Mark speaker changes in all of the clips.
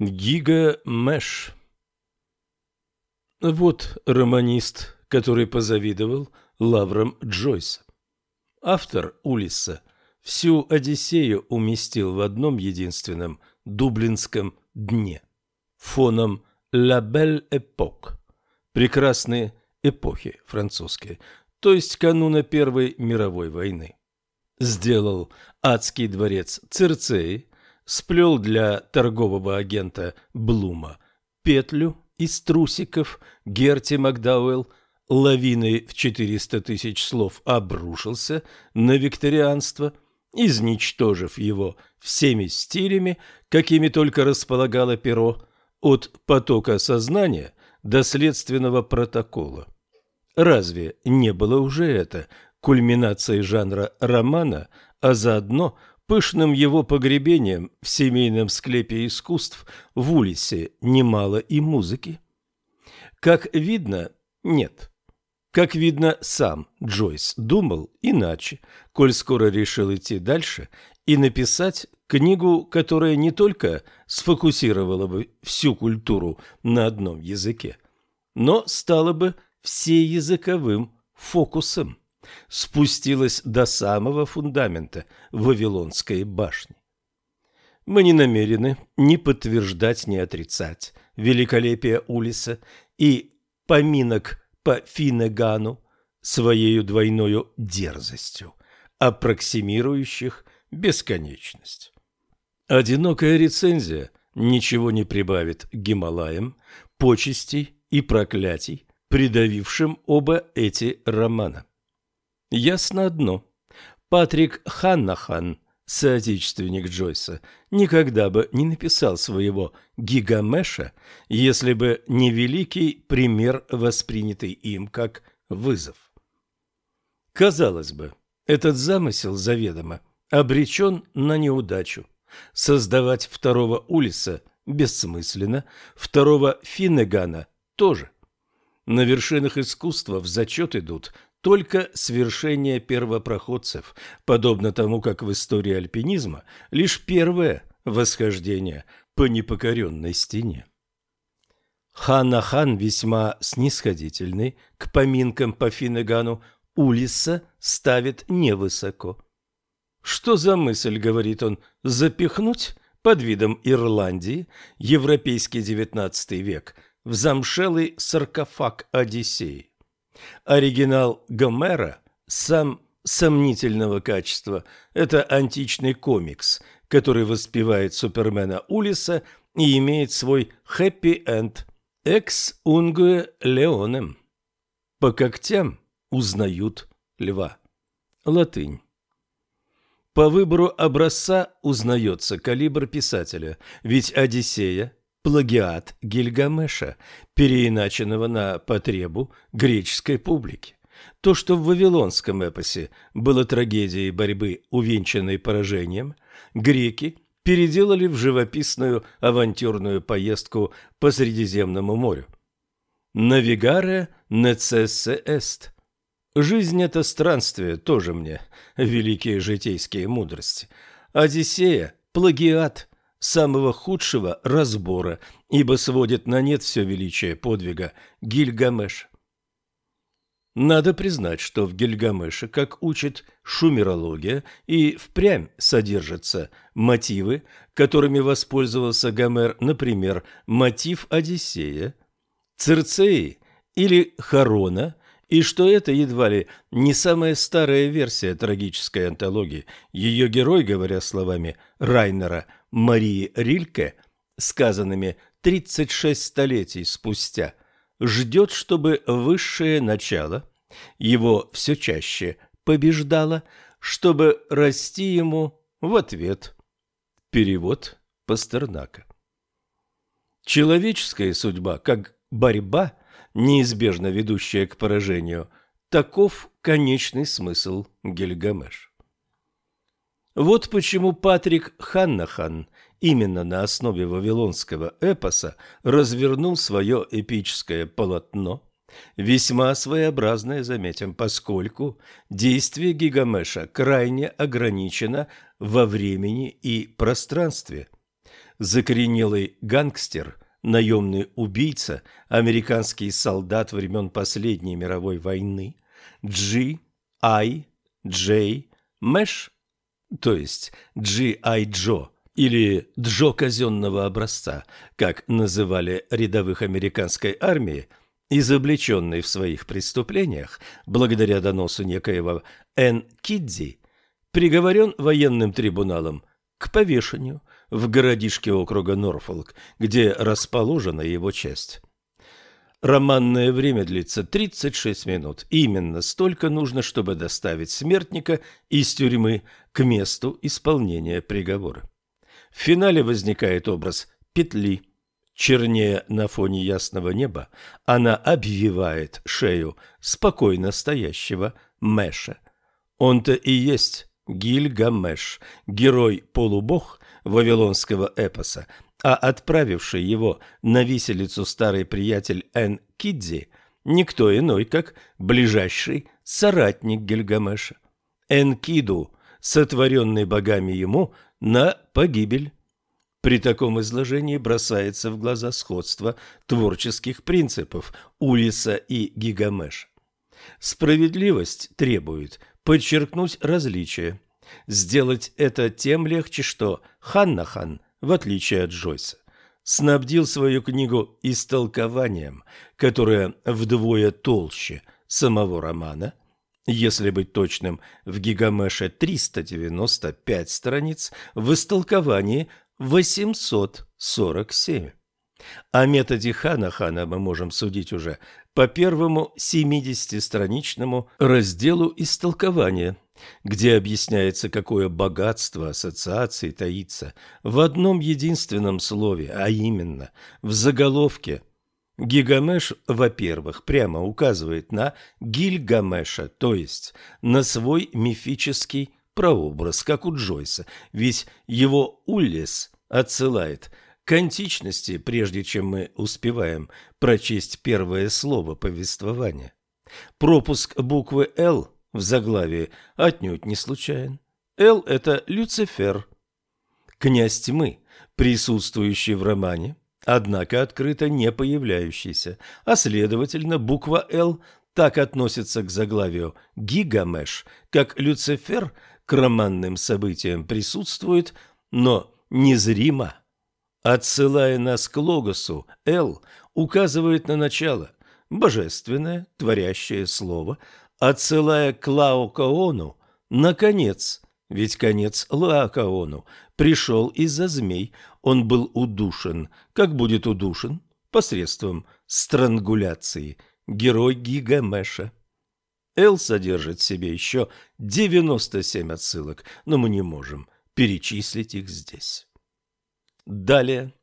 Speaker 1: Гига-Мэш Вот романист, который позавидовал лаврам Джойса. Автор Улисса всю Одиссею уместил в одном единственном дублинском дне, фоном «La Belle Époque» – прекрасные эпохи французские, то есть кануна Первой мировой войны. Сделал адский дворец Цирцеи, сплел для торгового агента Блума петлю из трусиков Герти Макдауэлл лавиной в 400 тысяч слов обрушился на викторианство, изничтожив его всеми стилями, какими только располагало перо, от потока сознания до следственного протокола. Разве не было уже это кульминацией жанра романа, а заодно пышным его погребением в семейном склепе искусств в Улисе немало и музыки? Как видно, нет. Как видно, сам Джойс думал иначе, коль скоро решил идти дальше и написать книгу, которая не только сфокусировала бы всю культуру на одном языке, но стала бы всеязыковым фокусом, спустилась до самого фундамента Вавилонской башни. Мы не намерены ни подтверждать, ни отрицать великолепие Улиса и поминок по Финегану своею двойною дерзостью, аппроксимирующих бесконечность. Одинокая рецензия ничего не прибавит Гималаям, почестей и проклятий, придавившим оба эти романа. Ясно одно. Патрик Ханнахан, соотечественник Джойса, никогда бы не написал своего «Гигамеша», если бы не великий пример, воспринятый им как вызов. Казалось бы, этот замысел заведомо обречен на неудачу. Создавать второго Улиса бессмысленно, второго Финнегана тоже – на вершинах искусства в зачет идут только свершения первопроходцев, подобно тому, как в истории альпинизма лишь первое восхождение по непокоренной стене. Ханахан весьма снисходительный к поминкам по Финneгану Улиса ставит невысоко. Что за мысль, говорит он, запихнуть под видом Ирландии европейский XIX век – в замшелый саркофаг Одиссеи. Оригинал Гомера сам сомнительного качества – это античный комикс, который воспевает Супермена Улиса и имеет свой хэппи-энд «экс унgue леонем». По когтям узнают льва. Латынь. По выбору образца узнается калибр писателя, ведь Одиссея плагиат Гильгамеша, переиначенного на потребу греческой публики. То, что в вавилонском эпосе было трагедией борьбы, увенчанной поражением, греки переделали в живописную авантюрную поездку по Средиземному морю. «Навигаре necesse est» Жизнь – это странствие, тоже мне великие житейские мудрости. Одиссея – плагиат самого худшего разбора, ибо сводит на нет все величие подвига Гильгамеш. Надо признать, что в Гильгамеше, как учит шумерология, и впрямь содержатся мотивы, которыми воспользовался Гомер, например, мотив Одиссея, Цирцеи или Харона, и что это едва ли не самая старая версия трагической антологии. Ее герой, говоря словами Райнера – Марии Рильке, сказанными 36 столетий спустя, ждет, чтобы высшее начало его все чаще побеждало, чтобы расти ему в ответ. Перевод Пастернака. Человеческая судьба, как борьба, неизбежно ведущая к поражению, таков конечный смысл Гильгамеш. Вот почему Патрик Ханнахан именно на основе вавилонского эпоса развернул свое эпическое полотно, весьма своеобразное, заметим, поскольку действие Гигамеша крайне ограничено во времени и пространстве. закоренелый гангстер, наемный убийца, американский солдат времен последней мировой войны, G, I, J, Мэш, то есть G.I. Джо или Джо казенного образца, как называли рядовых американской армии, изобличенный в своих преступлениях благодаря доносу некоего Н. Кидзи, приговорен военным трибуналом к повешению в городишке округа Норфолк, где расположена его часть. Романное время длится 36 минут. Именно столько нужно, чтобы доставить смертника из тюрьмы к месту исполнения приговора. В финале возникает образ петли. Чернее на фоне ясного неба, она обвивает шею спокойно стоящего Мэша. Он-то и есть Гильгамеш, герой-полубог вавилонского эпоса, а отправивший его на виселицу старый приятель Эн Кидзи никто иной, как ближайший соратник Гильгамеша. Энкиду, сотворенный богами ему, на погибель. При таком изложении бросается в глаза сходство творческих принципов Улиса и Гигамеша. Справедливость требует подчеркнуть различия. Сделать это тем легче, что Ханнахан, в отличие от Джойса, снабдил свою книгу истолкованием, которое вдвое толще самого романа. Если быть точным, в Гигамеше 395 страниц, в истолковании 847. О методе Хана-Хана мы можем судить уже по первому 70-страничному разделу истолкования, где объясняется, какое богатство ассоциаций таится в одном единственном слове, а именно в заголовке. Гигамеш, во-первых, прямо указывает на Гильгамеша, то есть на свой мифический прообраз, как у Джойса, ведь его Уллис отсылает к античности, прежде чем мы успеваем прочесть первое слово повествования. Пропуск буквы «Л» в заглавии отнюдь не случайен. «Л» — это Люцифер, князь тьмы, присутствующий в романе, однако открыто не появляющийся, а следовательно буква «Л» так относится к заглавию «Гигамеш», как Люцифер к романным событиям присутствует, но незримо. Отсылая нас к логосу, «Л» указывает на начало, божественное, творящее слово, отсылая к Лаокаону на конец, ведь конец Лаокаону пришел из-за змей, он был удушен. Как будет удушен? Посредством странгуляции. Герой Гигамеша. Эл содержит в себе еще 97 отсылок, но мы не можем перечислить их здесь. Далее.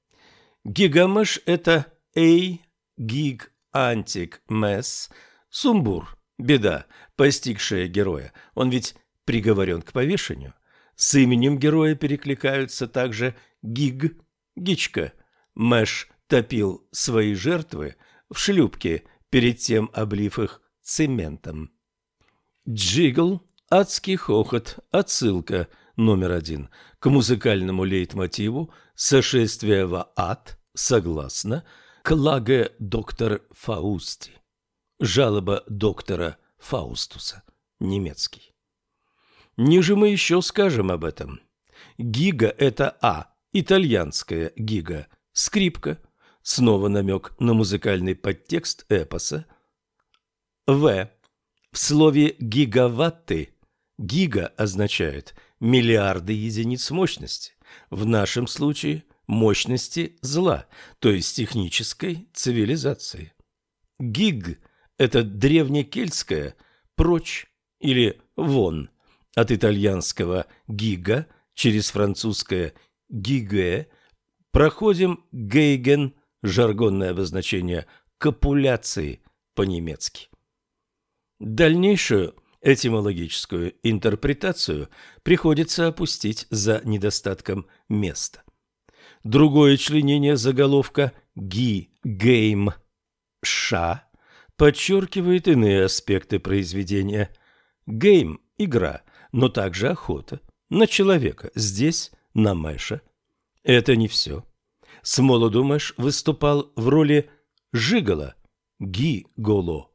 Speaker 1: Гигамеш – это Эй, Гиг, Антик, Месс, Сумбур, беда, постигшая героя. Он ведь приговорен к повешению. С именем героя перекликаются также Гиг, Гичка. Мэш топил свои жертвы в шлюпке, перед тем облив их цементом. Джигл, адский хохот, отсылка номер один к музыкальному лейтмотиву сошествия в ад, согласно Клаге доктор Фаусти. Жалоба доктора Фаустуса. Немецкий. Ниже мы еще скажем об этом. Гига – это А, итальянская гига, скрипка, снова намек на музыкальный подтекст эпоса. В. В слове «гигаватты» гига означает миллиарды единиц мощности. В нашем случае мощности зла, то есть технической цивилизации. Гиг – это древнекельтское «прочь» или «вон», от итальянского «гига» через французское «gigue» проходим «geigen» – жаргонное обозначение копуляции по-немецки. Дальнейшую этимологическую интерпретацию приходится опустить за недостатком места. Другое членение заголовка «ги», «game», «ша» подчеркивает иные аспекты произведения. «Game» – игра – но также охота на человека, здесь на Мэша. Это не все. С молоду Мэш выступал в роли Жиголо, Ги-Голо.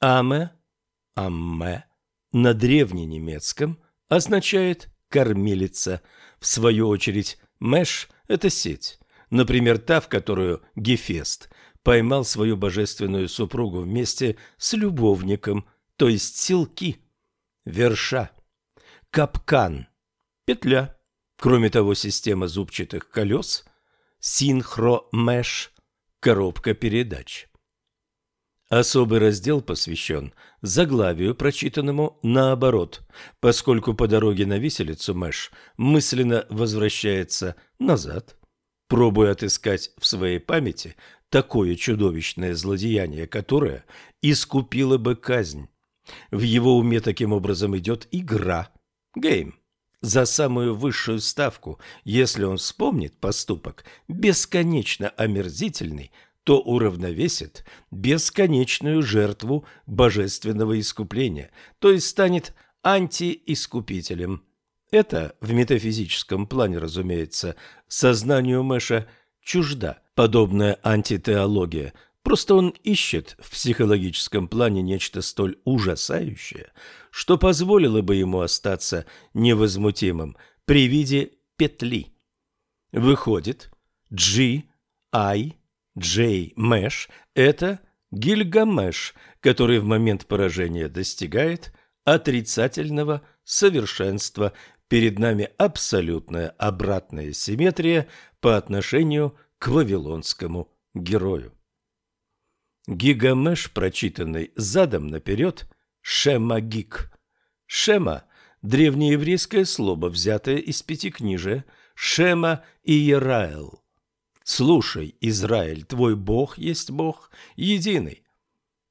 Speaker 1: Ame, Amme на древненемецком означает «кормилица». В свою очередь, mesh – это сеть. Например, та, в которую Гефест поймал свою божественную супругу вместе с любовником, то есть силки, верша, капкан, петля. Кроме того, система зубчатых колес, синхромеш, коробка передач. Особый раздел посвящен заглавию, прочитанному наоборот, поскольку по дороге на виселицу Мэш мысленно возвращается назад, пробуя отыскать в своей памяти такое чудовищное злодеяние, которое искупило бы казнь. В его уме таким образом идет игра, гейм, за самую высшую ставку, если он вспомнит поступок, бесконечно омерзительный, то уравновесит бесконечную жертву божественного искупления, то есть станет антиискупителем. Это в метафизическом плане, разумеется, сознанию Мэша чужда подобная антитеология, просто он ищет в психологическом плане нечто столь ужасающее, что позволило бы ему остаться невозмутимым при виде петли. Выходит, G, I, Джей Мэш – это Гильгамеш, который в момент поражения достигает отрицательного совершенства. Перед нами абсолютная обратная симметрия по отношению к вавилонскому герою. Гигамеш, прочитанный задом наперед, Шемагик. Шема – древнееврейское слово, взятое из пятикнижия Шема и Ераэл. Слушай, Израиль, твой Бог есть Бог единый.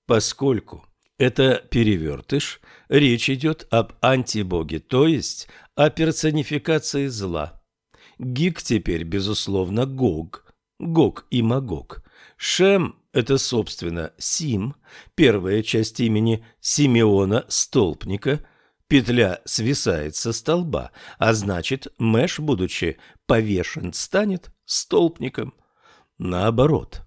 Speaker 1: Поскольку это перевертыш, речь идет об антибоге, то есть о персонификации зла. Гик теперь, безусловно, Гог, Гог и Магог. Шем – это, собственно, Сим, первая часть имени Симеона Столпника – Петля свисает со столба, а значит, Мэш, будучи повешен, станет столпником. Наоборот,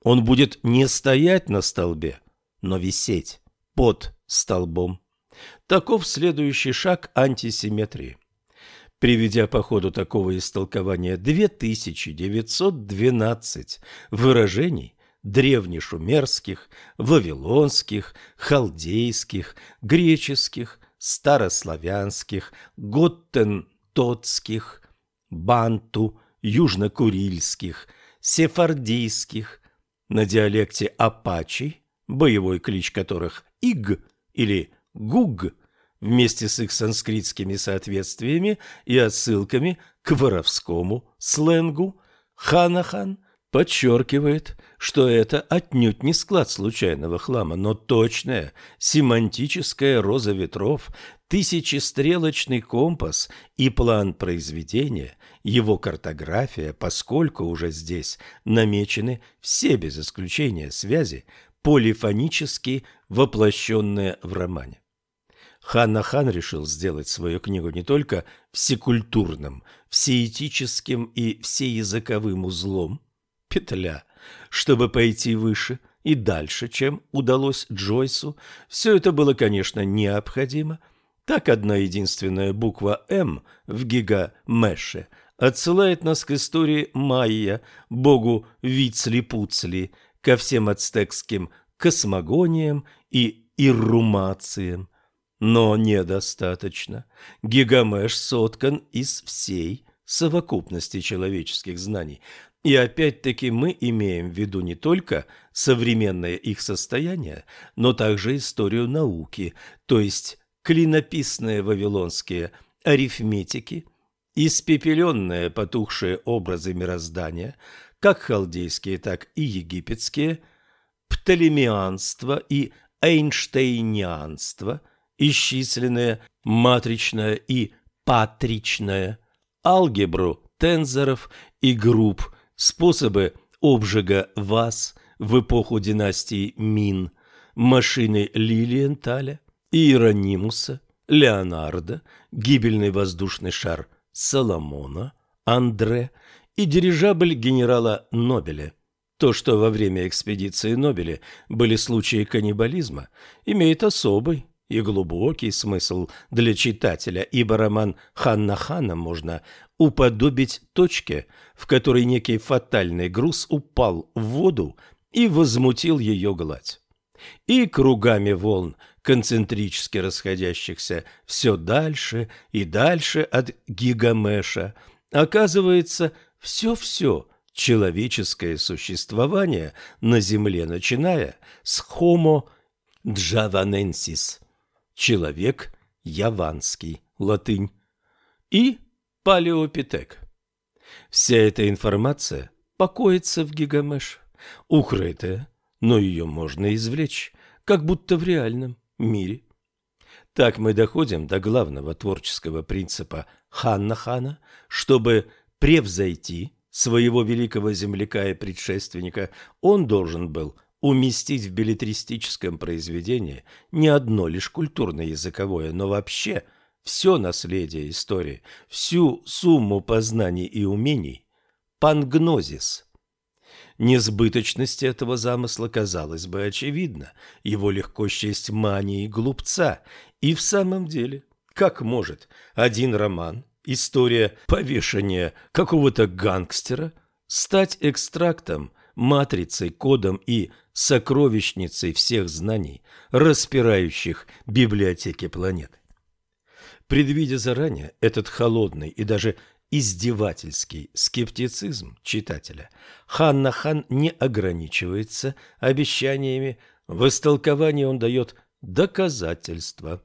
Speaker 1: он будет не стоять на столбе, но висеть под столбом. Таков следующий шаг антисимметрии. Приведя по ходу такого истолкования 2912 выражений древнешумерских, вавилонских, халдейских, греческих, старославянских, готтентотских, банту, южнокурильских, сефардийских, на диалекте апачи, боевой клич которых Иг или Гуг, вместе с их санскритскими соответствиями и отсылками к воровскому сленгу, Ханахан подчеркивает, что это отнюдь не склад случайного хлама, но точная семантическая роза ветров, тысячестрелочный компас и план произведения, его картография, поскольку уже здесь намечены все без исключения связи, полифонически воплощенные в романе. Ханна Хан решил сделать свою книгу не только всекультурным, всеэтическим и всеязыковым узлом, петля, чтобы пойти выше и дальше, чем удалось Джойсу. Все это было, конечно, необходимо. Так одна единственная буква «М» в гига-мэше отсылает нас к истории Майя, богу Вицли-Пуцли, ко всем ацтекским космогониям и иррумациям. Но недостаточно. Гигамеш соткан из всей совокупности человеческих знаний. И опять-таки мы имеем в виду не только современное их состояние, но также историю науки, то есть клинописные вавилонские арифметики, испепеленные потухшие образы мироздания, как халдейские, так и египетские, птолемеанство и эйнштейнианство, исчисленное матричное и патричное, алгебру тензоров и групп способы обжига ваз в эпоху династии Мин, машины Лилиенталя, Иеронимуса, Леонардо, гибельный воздушный шар Соломона, Андре и дирижабль генерала Нобеля. То, что во время экспедиции Нобеля были случаи каннибализма, имеет особый и глубокий смысл для читателя, ибо роман Ханна Хана можно уподобить точке, в которой некий фатальный груз упал в воду и возмутил ее гладь. И кругами волн, концентрически расходящихся все дальше и дальше от Гигамеша, оказывается все-все человеческое существование на Земле, начиная с Homo javanensis, человек яванский, латынь, и палеопитек. Вся эта информация покоится в Гигамеш, укрытая, но ее можно извлечь, как будто в реальном мире. Так мы доходим до главного творческого принципа Ханна Хана, чтобы превзойти своего великого земляка и предшественника, он должен был уместить в билетристическом произведении не одно лишь культурно-языковое, но вообще все наследие истории, всю сумму познаний и умений, пангнозис. Несбыточность этого замысла казалось бы очевидна, его легко счесть манией глупца, и в самом деле, как может один роман история повешения какого-то гангстера стать экстрактом, матрицей, кодом и сокровищницей всех знаний, распирающих библиотеки планеты. Предвидя заранее этот холодный и даже издевательский скептицизм читателя, Ханна Хан не ограничивается обещаниями, в истолковании он дает доказательства.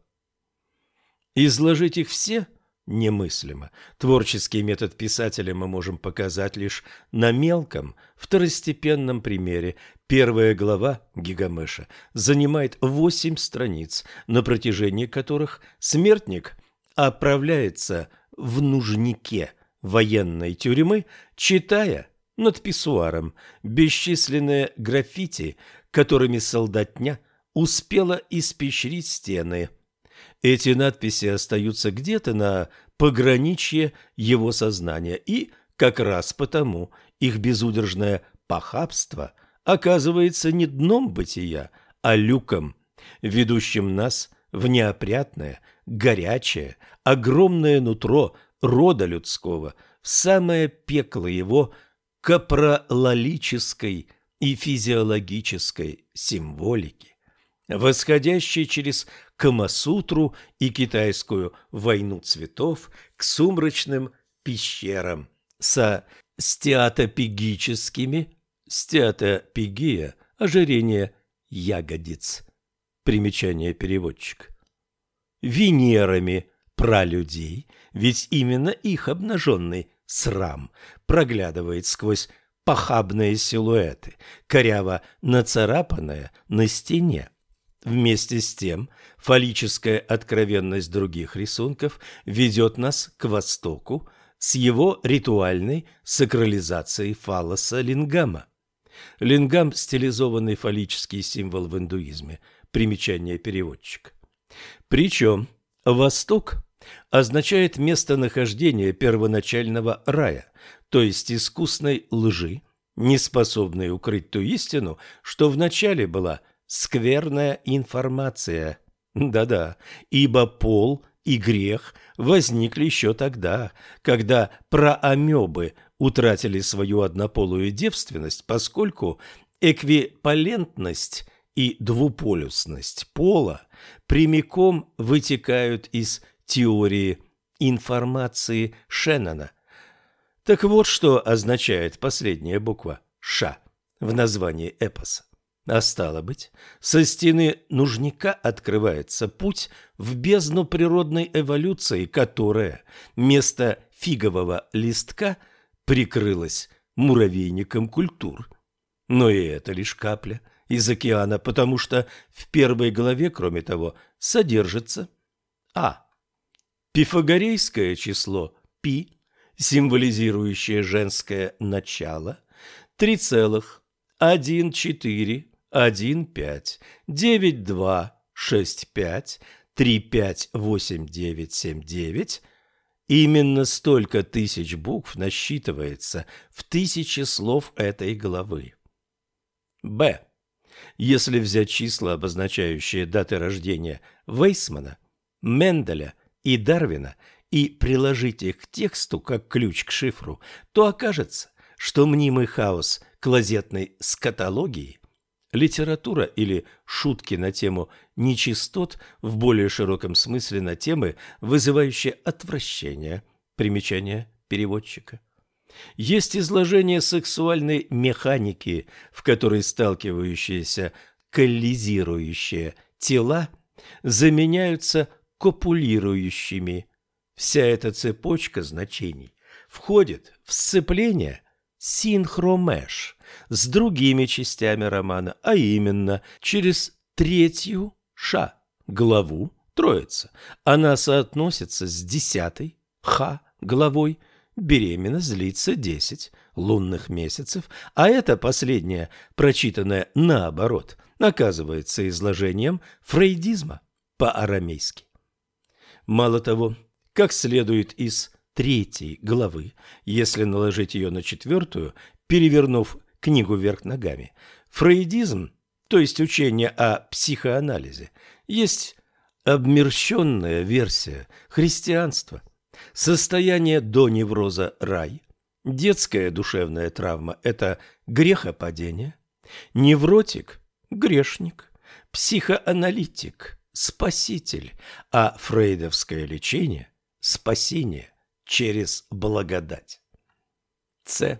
Speaker 1: Изложить их все – немыслимо. Творческий метод писателя мы можем показать лишь на мелком, второстепенном примере. Первая глава Гигамеша занимает восемь страниц, на протяжении которых смертник отправляется в нужнике военной тюрьмы, читая над писсуаром бесчисленные граффити, которыми солдатня успела испещрить стены – эти надписи остаются где-то на пограничье его сознания, и как раз потому их безудержное похабство оказывается не дном бытия, а люком, ведущим нас в неопрятное, горячее, огромное нутро рода людского, в самое пекло его капролалической и физиологической символики, восходящей через Камасутру и китайскую «Войну цветов» к сумрачным пещерам со стеатопегическими, стеатопегия – ожирение ягодиц. Примечание переводчик. Венерами пралюдей, ведь именно их обнаженный срам проглядывает сквозь похабные силуэты, коряво нацарапанное на стене. Вместе с тем, фаллическая откровенность других рисунков ведет нас к Востоку с его ритуальной сакрализацией фалоса лингама. Лингам – стилизованный фаллический символ в индуизме. Примечание переводчика. Причем Восток означает местонахождение первоначального рая, то есть искусной лжи, не способной укрыть ту истину, что вначале была скверная информация. Да-да, ибо пол и грех возникли еще тогда, когда проамебы утратили свою однополую девственность, поскольку эквипалентность и двуполюсность пола прямиком вытекают из теории информации Шеннона. Так вот, что означает последняя буква «Ш» в названии эпоса. А стало быть, со стены нужника открывается путь в бездну природной эволюции, которая вместо фигового листка прикрылась муравейником культур. Но и это лишь капля из океана, потому что в первой главе, кроме того, содержится А. Пифагорейское число π, символизирующее женское начало, 3,14 один пять девять два шесть пять три пять восемь девять семь девять Именно столько тысяч букв насчитывается в тысячи слов этой главы. Б. Если взять числа, обозначающие даты рождения Вейсмана, Менделя и Дарвина, и приложить их к тексту как ключ к шифру, то окажется, что мнимый хаос клозетной скатологии, литература или шутки на тему нечистот в более широком смысле на темы, вызывающие отвращение, примечание переводчика. Есть изложение сексуальной механики, в которой сталкивающиеся коллизирующие тела заменяются копулирующими. Вся эта цепочка значений входит в сцепление синхромеш с другими частями романа, а именно через третью ша главу Троица. Она соотносится с десятой ха главой беременность длится десять лунных месяцев, а это последнее, прочитанное наоборот, оказывается изложением фрейдизма по-арамейски. Мало того, как следует из третьей главы, если наложить ее на четвертую, перевернув книгу вверх ногами, фрейдизм, то есть учение о психоанализе, есть обмерщенная версия христианства. Состояние до невроза – рай, детская душевная травма – это грехопадение, невротик – грешник, психоаналитик – спаситель, а фрейдовское лечение – спасение через благодать. С.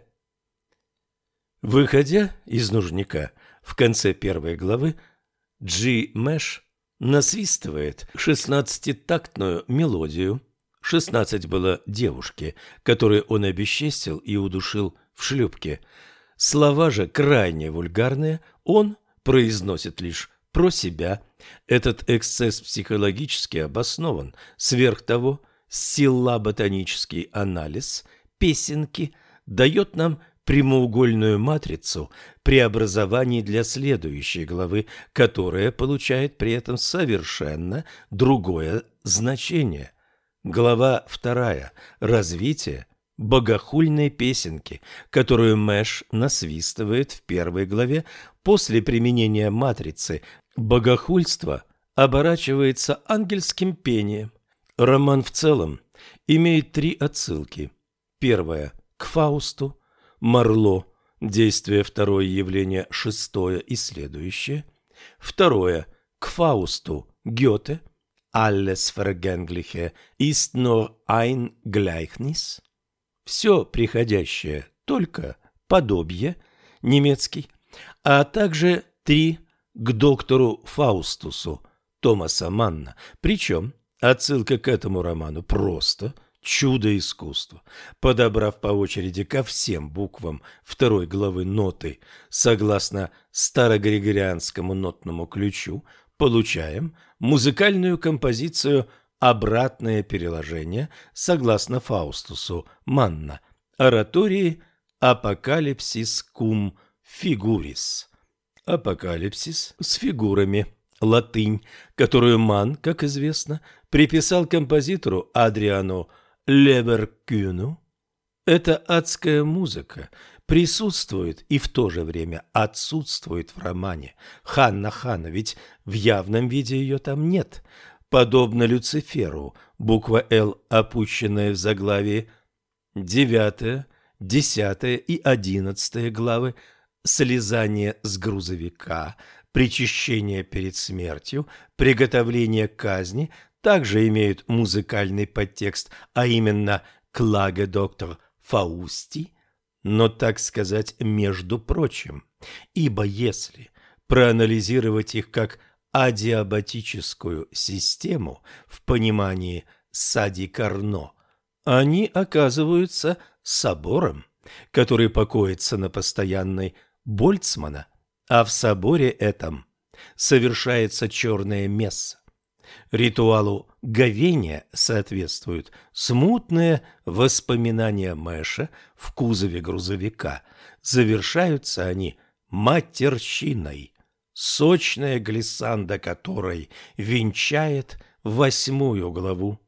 Speaker 1: Выходя из нужника в конце первой главы, Джи Мэш насвистывает шестнадцатитактную мелодию. Шестнадцать было девушки, которые он обесчестил и удушил в шлюпке. Слова же крайне вульгарные, он произносит лишь про себя. Этот эксцесс психологически обоснован. Сверх того, силла-ботанический анализ песенки дает нам прямоугольную матрицу преобразований для следующей главы, которая получает при этом совершенно другое значение. Глава вторая. Развитие богохульной песенки, которую Мэш насвистывает в первой главе после применения матрицы богохульство оборачивается ангельским пением. Роман в целом имеет три отсылки. Первая – к Фаусту, Марло, действие второе явление шестое и следующее. Второе – к Фаусту, Гёте, Alles Vergängliche ist nur ein Gleichnis. Все приходящее только подобие, немецкий, а также три к доктору Фаустусу Томаса Манна. Причем отсылка к этому роману просто чудо искусства. Подобрав по очереди ко всем буквам второй главы ноты согласно старогригорианскому нотному ключу, получаем музыкальную композицию «Обратное переложение» согласно Фаустусу Манна, оратории «Апокалипсис кум фигурис». Апокалипсис с фигурами. Латынь, которую Ман, как известно, приписал композитору Адриану Леверкюну. Эта адская музыка присутствует и в то же время отсутствует в романе Ханна Хана, ведь в явном виде ее там нет. Подобно Люциферу, буква «Л», опущенная в заглавии, девятая, десятая и одиннадцатая главы – слезание с грузовика, причащение перед смертью, приготовление казни также имеют музыкальный подтекст, а именно «Клаге доктор Фаусти», но, так сказать, между прочим, ибо если проанализировать их как адиабатическую систему в понимании Сади Карно, они оказываются собором, который покоится на постоянной Больцмана, а в соборе этом совершается черное месса. Ритуалу говения соответствуют смутные воспоминания Мэша в кузове грузовика. Завершаются они матерщиной, сочная глиссанда которой венчает восьмую главу.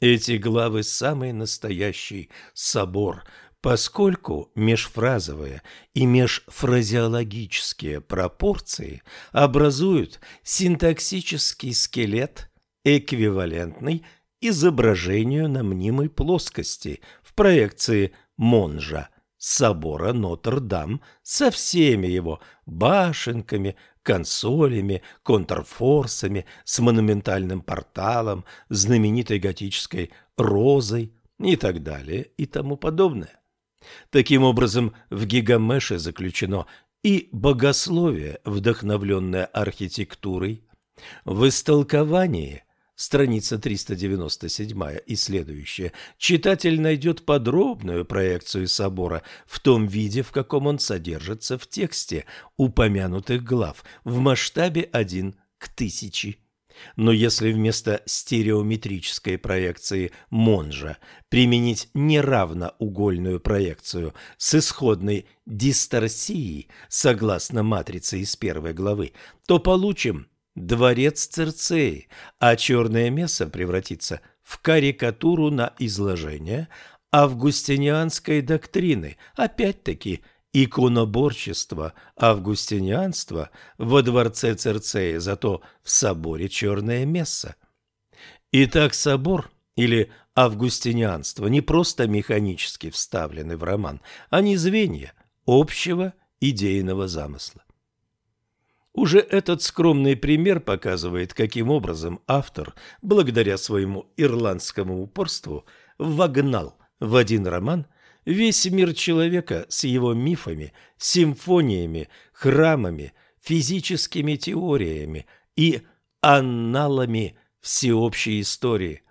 Speaker 1: Эти главы – самый настоящий собор, поскольку межфразовые и межфразеологические пропорции образуют синтаксический скелет, эквивалентный изображению на мнимой плоскости в проекции Монжа собора Нотр-Дам со всеми его башенками, консолями, контрфорсами, с монументальным порталом, знаменитой готической розой и так далее и тому подобное. Таким образом, в Гигамеше заключено и богословие, вдохновленное архитектурой, в истолковании – страница 397 и следующая, читатель найдет подробную проекцию собора в том виде, в каком он содержится в тексте упомянутых глав, в масштабе 1 к 1000. Но если вместо стереометрической проекции Монжа применить неравноугольную проекцию с исходной дисторсией, согласно матрице из первой главы, то получим дворец Церцеи, а черное место превратится в карикатуру на изложение августинианской доктрины, опять-таки иконоборчество августинианства во дворце Церцеи, зато в соборе черное место. Итак, собор или августинианство не просто механически вставлены в роман, они звенья общего идейного замысла. Уже этот скромный пример показывает, каким образом автор, благодаря своему ирландскому упорству, вогнал в один роман весь мир человека с его мифами, симфониями, храмами, физическими теориями и анналами всеобщей истории.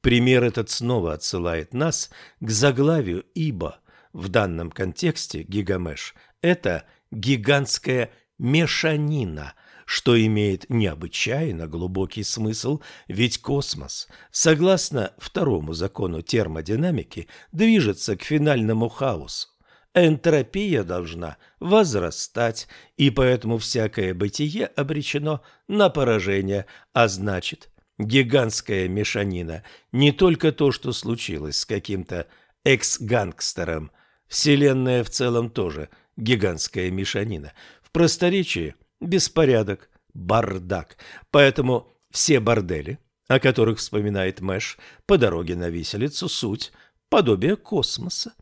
Speaker 1: Пример этот снова отсылает нас к заглавию «Ибо». В данном контексте Гигамеш – это гигантская мешанина, что имеет необычайно глубокий смысл, ведь космос, согласно второму закону термодинамики, движется к финальному хаосу. Энтропия должна возрастать, и поэтому всякое бытие обречено на поражение, а значит, гигантская мешанина не только то, что случилось с каким-то экс-гангстером, Вселенная в целом тоже гигантская мешанина просторечии – беспорядок, бардак. Поэтому все бордели, о которых вспоминает Мэш по дороге на виселицу, суть – подобие космоса.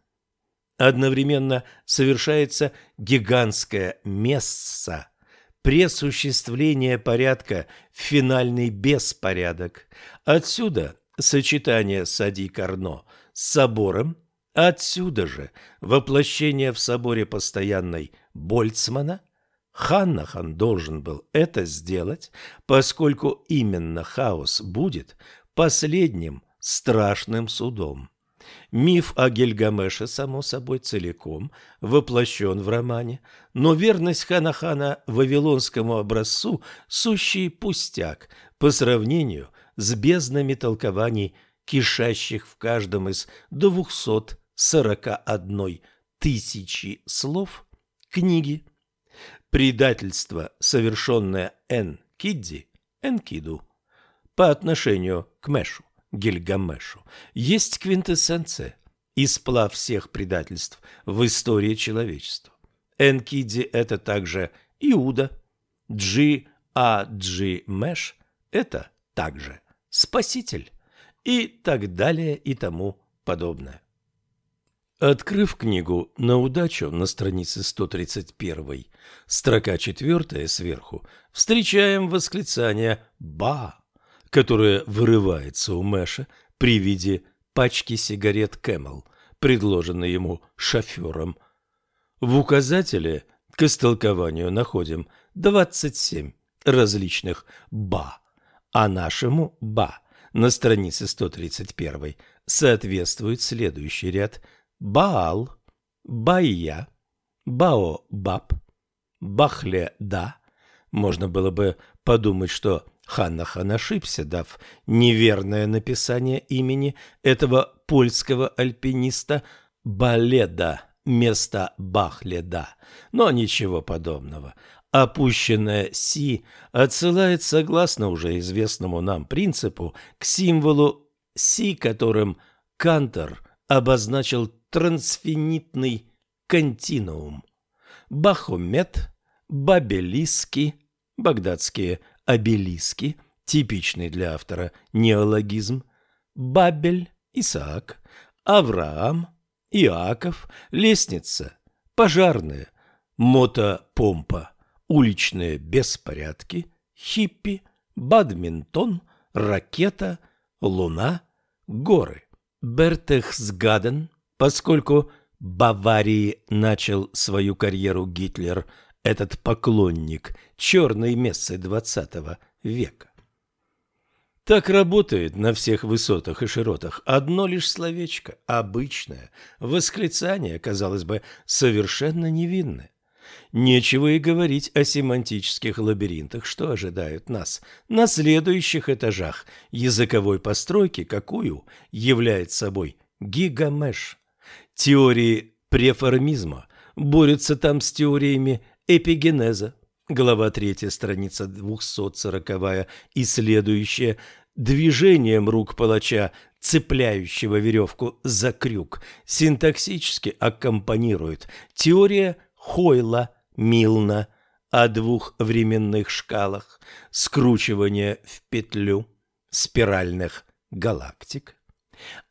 Speaker 1: Одновременно совершается гигантское месса, пресуществление порядка в финальный беспорядок. Отсюда сочетание Сади Карно с собором, отсюда же воплощение в соборе постоянной Больцмана – Ханнахан должен был это сделать, поскольку именно хаос будет последним страшным судом. Миф о Гильгамеше, само собой, целиком воплощен в романе, но верность Ханахана вавилонскому образцу – сущий пустяк по сравнению с безднами толкований, кишащих в каждом из 241 тысячи слов книги предательство, совершенное Энкидди, Энкиду, по отношению к Мешу, Гильгамешу, есть квинтэссенция и сплав всех предательств в истории человечества. Энкиди – это также Иуда, Джи А. Джи Меш – это также Спаситель и так далее и тому подобное. Открыв книгу на удачу на странице 131, строка четвертая сверху, встречаем восклицание «Ба!», которое вырывается у Мэша при виде пачки сигарет Camel, предложенной ему шофером. В указателе к истолкованию находим 27 различных «ба», а нашему «ба» на странице 131 соответствует следующий ряд – Баал, Баия, Баобаб, Бахле-Да. Можно было бы подумать, что Ханнахан ошибся, дав неверное написание имени этого польского альпиниста Баледа вместо Бахледа, но ничего подобного. Опущенное «си» отсылает, согласно уже известному нам принципу, к символу си, которым Кантор обозначил трансфинитный континуум. Бахомет, бабелиски, багдадские обелиски, типичный для автора неологизм, Бабель, Исаак, Авраам, Иаков, лестница, пожарная, мотопомпа, уличные беспорядки, хиппи, бадминтон, ракета, луна, горы. Бертехсгаден, поскольку Баварии начал свою карьеру Гитлер, этот поклонник черной мессы XX века. Так работает на всех высотах и широтах одно лишь словечко, обычное, восклицание, казалось бы, совершенно невинное. Нечего и говорить о семантических лабиринтах, что ожидают нас на следующих этажах языковой постройки, какую является собой гигамеш. Теории преформизма борются там с теориями эпигенеза, глава 3, страница 240 и следующая, движением рук палача, цепляющего веревку за крюк, синтаксически аккомпанирует теория Хойла-Милна о двух временных шкалах скручивания в петлю спиральных галактик.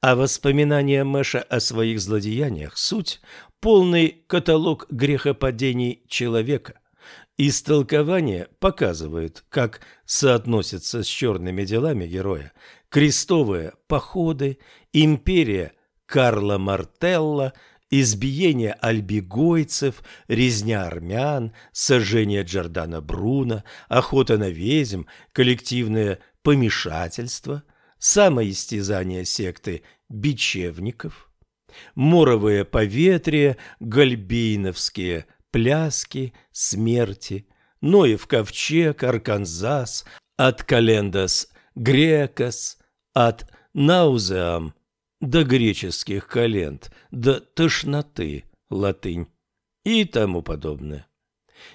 Speaker 1: А воспоминания Мэша о своих злодеяниях – суть полный каталог грехопадений человека. Истолкование показывает, как соотносятся с черными делами героя крестовые походы, империя Карла Мартелла, избиение альбигойцев, резня армян, сожжение Джордано Бруно, охота на ведьм, коллективное помешательство, самоистязание секты бичевников – моровые поветрия, гольбейновские пляски смерти, Ноев ковчег, Арканзас, ad Calendas Graecas, от Наузеам до греческих календ, до тошноты латынь и тому подобное.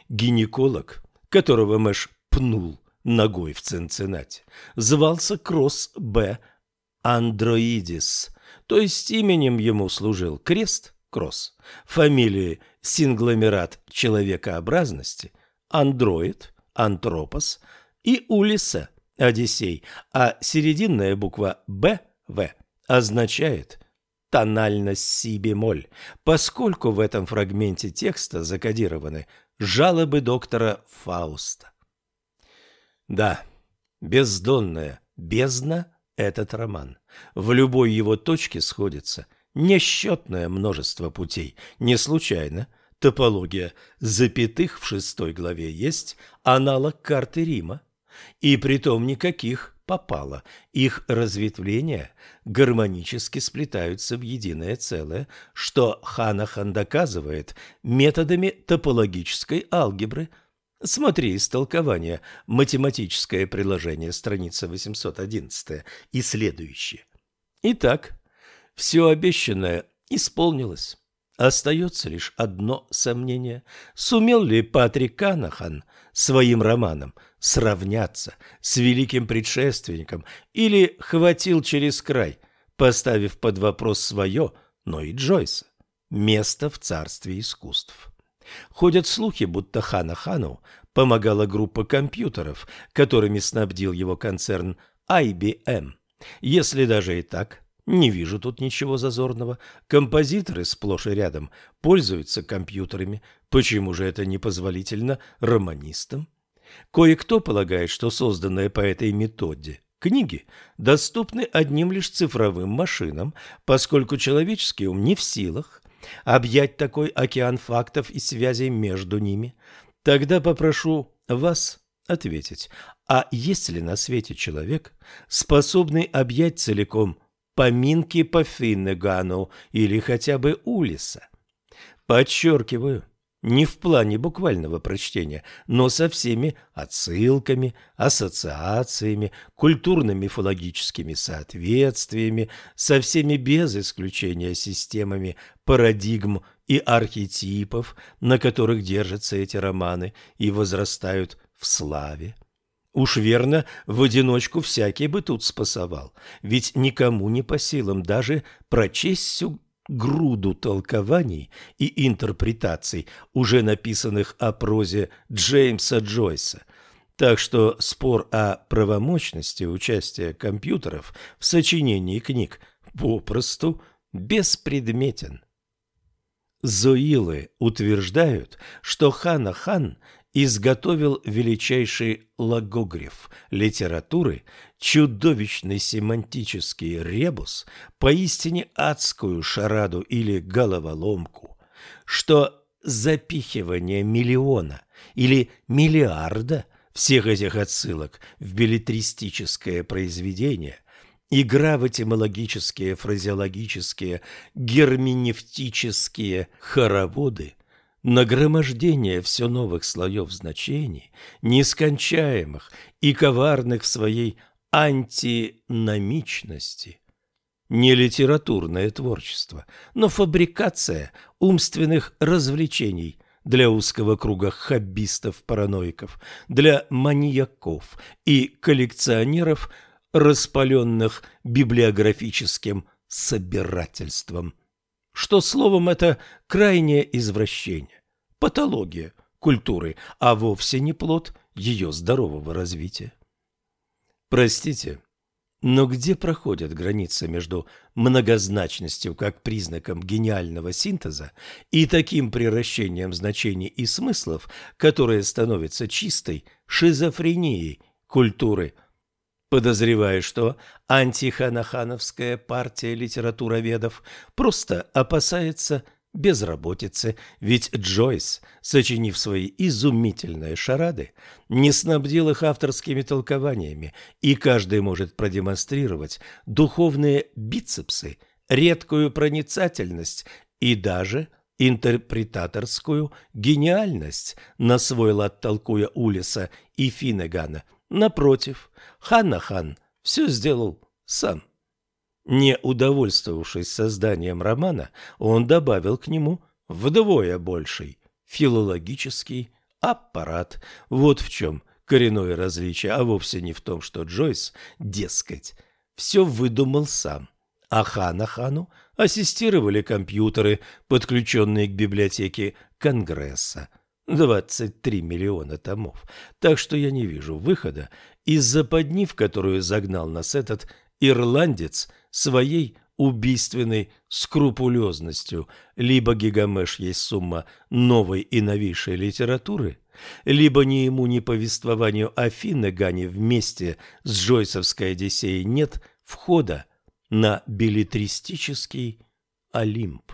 Speaker 1: Гинеколог, которого Мэш пнул ногой в Цинциннати, звался Кросс Б. Андроидис, то есть именем ему служил крест Кросс, фамилии сингломерат человекообразности, андроид, антропос и Улиса, Одиссей, а серединная буква «Б» В означает тональность си-бемоль, поскольку в этом фрагменте текста закодированы жалобы доктора Фауста. Да, бездонная бездна этот роман. В любой его точке сходится несчетное множество путей. Не случайно топология запятых в шестой главе есть аналог карты Рима. И притом никаких попало. Их разветвления гармонически сплетаются в единое целое, что Ханахан доказывает методами топологической алгебры – Смотри истолкование, математическое приложение, страница 811 и следующее. Итак, все обещанное исполнилось. Остается лишь одно сомнение. Сумел ли Патрик Канахан своим романом сравняться с великим предшественником или хватил через край, поставив под вопрос свое, но и Джойса, место в царстве искусств? Ходят слухи, будто Хана Хану помогала группа компьютеров, которыми снабдил его концерн IBM. Если даже и так, не вижу тут ничего зазорного. Композиторы сплошь и рядом пользуются компьютерами. Почему же это непозволительно романистам? Кое-кто полагает, что созданные по этой методе книги доступны одним лишь цифровым машинам, поскольку человеческий ум не в силах объять такой океан фактов и связей между ними, тогда попрошу вас ответить, а есть ли на свете человек, способный объять целиком поминки по Финнегану или хотя бы Улиса? Подчеркиваю, не в плане буквального прочтения, но со всеми отсылками, ассоциациями, культурно-мифологическими соответствиями, со всеми без исключения системами парадигм и архетипов, на которых держатся эти романы и возрастают в славе. Уж верно, в одиночку всякий бы тут спасовал, ведь никому не по силам даже прочесть всю груду толкований и интерпретаций, уже написанных о прозе Джеймса Джойса. Так что спор о правомочности участия компьютеров в сочинении книг попросту беспредметен. Зоилы утверждают, что Хана Хан изготовил величайший логогриф литературы, чудовищный семантический ребус, поистине адскую шараду или головоломку, что запихивание миллиона или миллиарда всех этих отсылок в билетристическое произведение Игра в этимологические, фразеологические, герменевтические хороводы нагромождение все новых слоев значений, нескончаемых и коварных в своей антиномичности. Не литературное творчество, но фабрикация умственных развлечений для узкого круга хоббистов-параноиков, для маньяков и коллекционеров, распаленных библиографическим собирательством – что словом это крайнее извращение, патология культуры, а вовсе не плод ее здорового развития. Простите, но где проходят границы между многозначностью как признаком гениального синтеза и таким превращением значений и смыслов, которое становится чистой шизофренией культуры – Подозреваю, что антиханахановская партия литературоведов просто опасается безработицы, ведь Джойс, сочинив свои изумительные шарады, не снабдил их авторскими толкованиями, и каждый может продемонстрировать духовные бицепсы, редкую проницательность и даже интерпретаторскую гениальность, на свой лад толкуя Улиса и Финнегана – Напротив, Ханна-хан все сделал сам. Не удовольствовавшись созданием романа, он добавил к нему вдвое больший филологический аппарат. Вот в чем коренное различие, а вовсе не в том, что Джойс, дескать, все выдумал сам, а Хана-хану ассистировали компьютеры, подключенные к библиотеке Конгресса. 23 миллиона томов. Так что я не вижу выхода из западни, в которую загнал нас этот ирландец своей убийственной скрупулезностью. Либо Гигамеш есть сумма новой и новейшей литературы, либо ни ему, ни повествованию о Финнегане вместе с Джойсовской Одиссеей нет входа на билетристический Олимп.